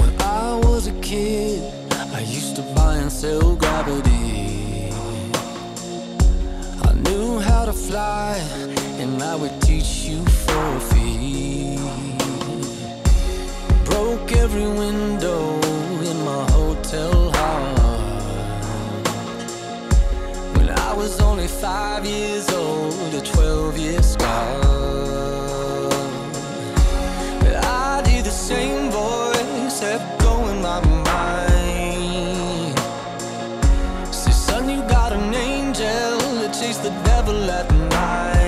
When I was a kid, I used to buy and sell gravity. Knew how to fly, and I would teach you for a. Broke every window in my hotel heart. When I was only five years old, a 12 year scar. the devil at night